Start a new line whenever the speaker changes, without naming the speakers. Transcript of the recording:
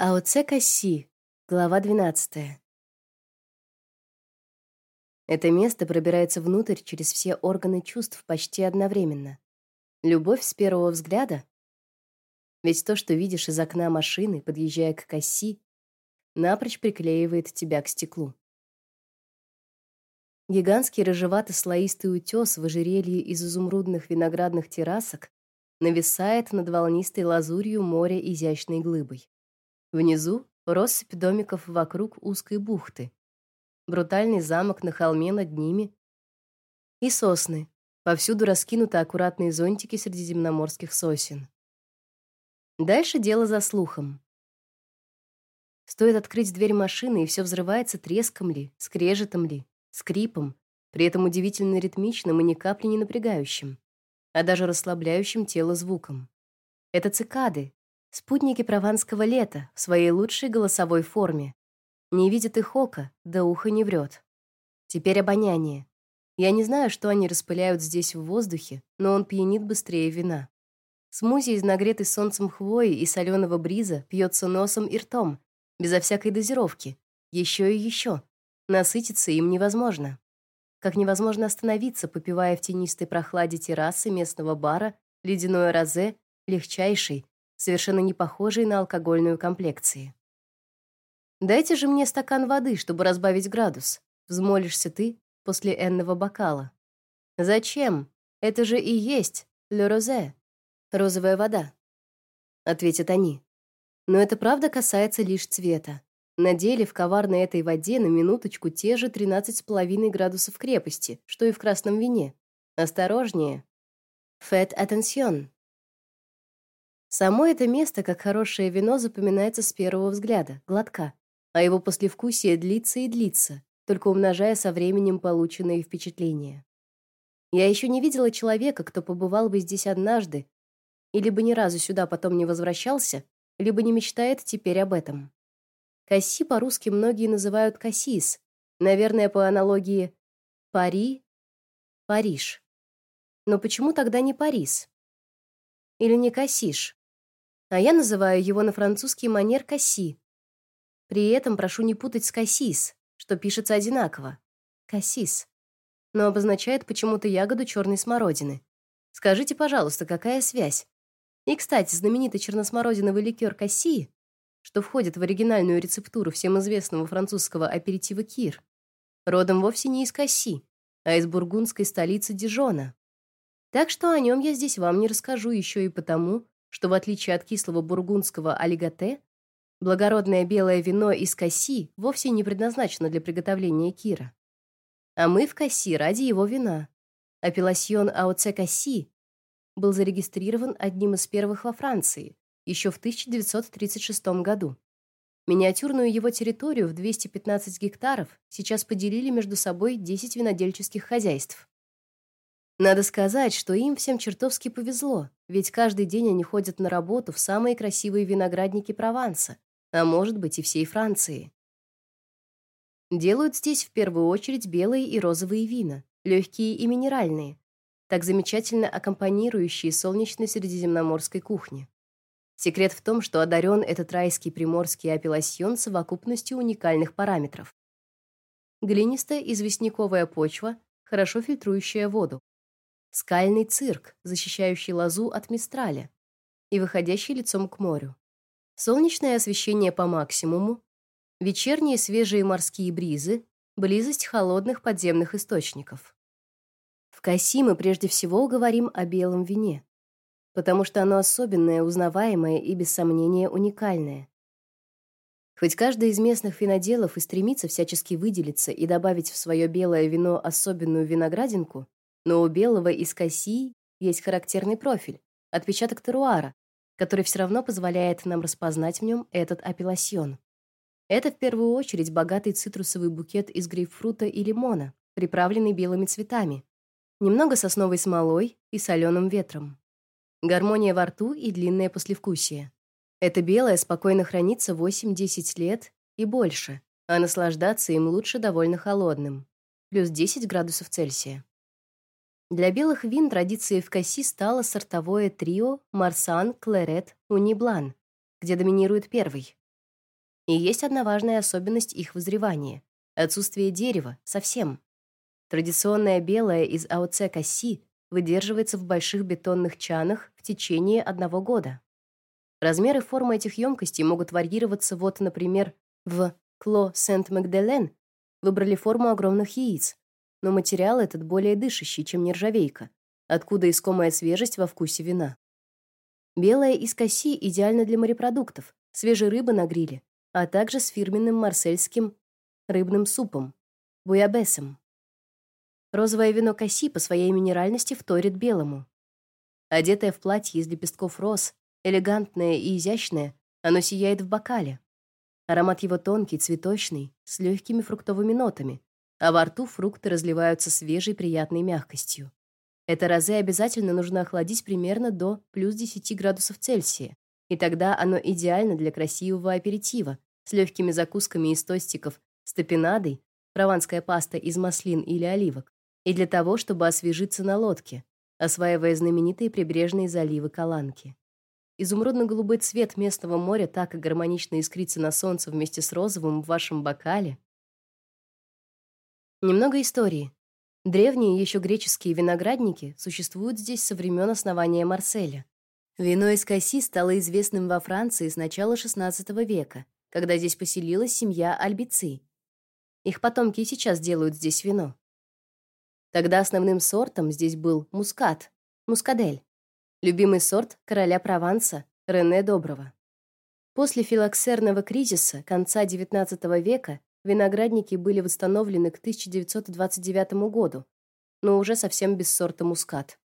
Аоце Касси, глава 12. Это место пробирается внутрь через все органы чувств почти одновременно. Любовь с первого взгляда? Ведь то, что видишь из окна машины, подъезжая к Касси, напрочь приклеивает тебя к стеклу. Гигантский рыжевато-слоистый утес в ожерелье из изумрудных виноградных террасок нависает над волнистой лазурью моря изящной глыбой. Внизу россыпь домиков вокруг узкой бухты. Брутальный замок на холме над ними и сосны. Повсюду раскинуты аккуратные зонтики средиземноморских сосен. Дальше дело за слухом. Стоит открыть дверь машины, и все взрывается треском ли, скрежетом ли, скрипом, при этом удивительно ритмичным и ни капли не напрягающим, а даже расслабляющим тело звуком. Это цикады, Спутники прованского лета в своей лучшей голосовой форме. Не видят их ока, да ухо не врет. Теперь обоняние. Я не знаю, что они распыляют здесь в воздухе, но он пьянит быстрее вина. Смузи из нагретой солнцем хвои и соленого бриза пьется носом и ртом, безо всякой дозировки. Еще и еще. Насытиться им невозможно. Как невозможно остановиться, попивая в тенистой прохладе террасы местного бара ледяное розе, легчайший, совершенно не похожей на алкогольную комплекцию. Дайте же мне стакан воды, чтобы разбавить градус, взмолишься ты после энного бокала. Зачем? Это же и есть le rosé, розовая вода, ответят они. Но это правда касается лишь цвета. На деле в коварной этой воде на минуточку те же 13,5 градусов крепости, что и в красном вине. Осторожнее. Faites attention. Само это место, как хорошее вино, запоминается с первого взгляда, глотка, а его послевкусие длится и длится, только умножая со временем полученные впечатления. Я еще не видела человека, кто побывал бы здесь однажды и либо ни разу сюда потом не возвращался, либо не мечтает теперь об этом. Касси по-русски многие называют кассис, наверное, по аналогии Пари, Париж. Но почему тогда не Парис? Или не Кассиш? А я называю его на французский манер касси. При этом прошу не путать с кассис, что пишется одинаково. Кассис. Но обозначает почему-то ягоду черной смородины. Скажите, пожалуйста, какая связь? И, кстати, знаменитый черносмородиновый ликер касси, что входит в оригинальную рецептуру всем известного французского аперитива кир, родом вовсе не из Касси, а из бургундской столицы Дижона. Так что о нем я здесь вам не расскажу еще и потому, что в отличие от кислого бургундского алигате, благородное белое вино из Касси вовсе не предназначено для приготовления кира. А мы в Касси ради его вина. Апелласьон АОЦ Касси был зарегистрирован одним из первых во Франции еще в 1936 году. Миниатюрную его территорию в 215 гектаров сейчас поделили между собой 10 винодельческих хозяйств. Надо сказать, что им всем чертовски повезло, ведь каждый день они ходят на работу в самые красивые виноградники Прованса, а может быть и всей Франции. Делают здесь в первую очередь белые и розовые вина, легкие и минеральные, так замечательно аккомпанирующие солнечной средиземноморской кухне. Секрет в том, что одарен этот райский приморский апелласьон совокупностью уникальных параметров. Глинистая известняковая почва, хорошо фильтрующая воду скальный цирк, защищающий лозу от мистраля и выходящий лицом к морю. Солнечное освещение по максимуму, вечерние свежие морские бризы, близость холодных подземных источников. В Касси мы прежде всего говорим о белом вине, потому что оно особенное, узнаваемое и без сомнения уникальное. Хоть каждый из местных виноделов и стремится всячески выделиться и добавить в свое белое вино особенную виноградинку, но у белого из Кассии есть характерный профиль, отпечаток теруара, который все равно позволяет нам распознать в нем этот апелласьон. Это в первую очередь богатый цитрусовый букет из грейпфрута и лимона, приправленный белыми цветами, немного сосновой смолой и соленым ветром. Гармония во рту и длинное послевкусие. Это белое спокойно хранится 8-10 лет и больше, а наслаждаться им лучше довольно холодным, плюс 10 градусов Цельсия. Для белых вин традицией в Касси стало сортовое трио Марсан, Клерет, Униблан, где доминирует первый. И есть одна важная особенность их вызревания отсутствие дерева совсем. Традиционная белая из АОЦ Касси выдерживается в больших бетонных чанах в течение одного года. Размеры и формы этих емкостей могут варьироваться. Вот, например, в Кло Сент-Магделен выбрали форму огромных яиц, но материал этот более дышащий, чем нержавейка, откуда искомая свежесть во вкусе вина. Белая из Касси идеально для морепродуктов, свежей рыбы на гриле, а также с фирменным марсельским рыбным супом, буябесом. Розовое вино Касси по своей минеральности вторит белому. Одетое в платье из лепестков роз, элегантное и изящное, оно сияет в бокале. Аромат его тонкий, цветочный, с легкими фруктовыми нотами, а во рту фрукты разливаются свежей приятной мягкостью. Это розе обязательно нужно охладить примерно до плюс 10 градусов Цельсия, и тогда оно идеально для красивого аперитива с легкими закусками из тостиков с топинадой, прованская паста из маслин или оливок, и для того, чтобы освежиться на лодке, осваивая знаменитые прибрежные заливы Каланки. Изумрудно-голубой цвет местного моря так и гармонично искрится на солнце вместе с розовым в вашем бокале. Немного истории. Древние еще греческие виноградники существуют здесь со времен основания Марселя. Вино из Касси стало известным во Франции с начала XVI века, когда здесь поселилась семья Альбици. Их потомки и сейчас делают здесь вино. Тогда основным сортом здесь был мускат, мускадель, любимый сорт короля Прованса Рене Доброго. После филоксерного кризиса конца XIX века виноградники были восстановлены к 1929 году, но уже совсем без сорта мускат.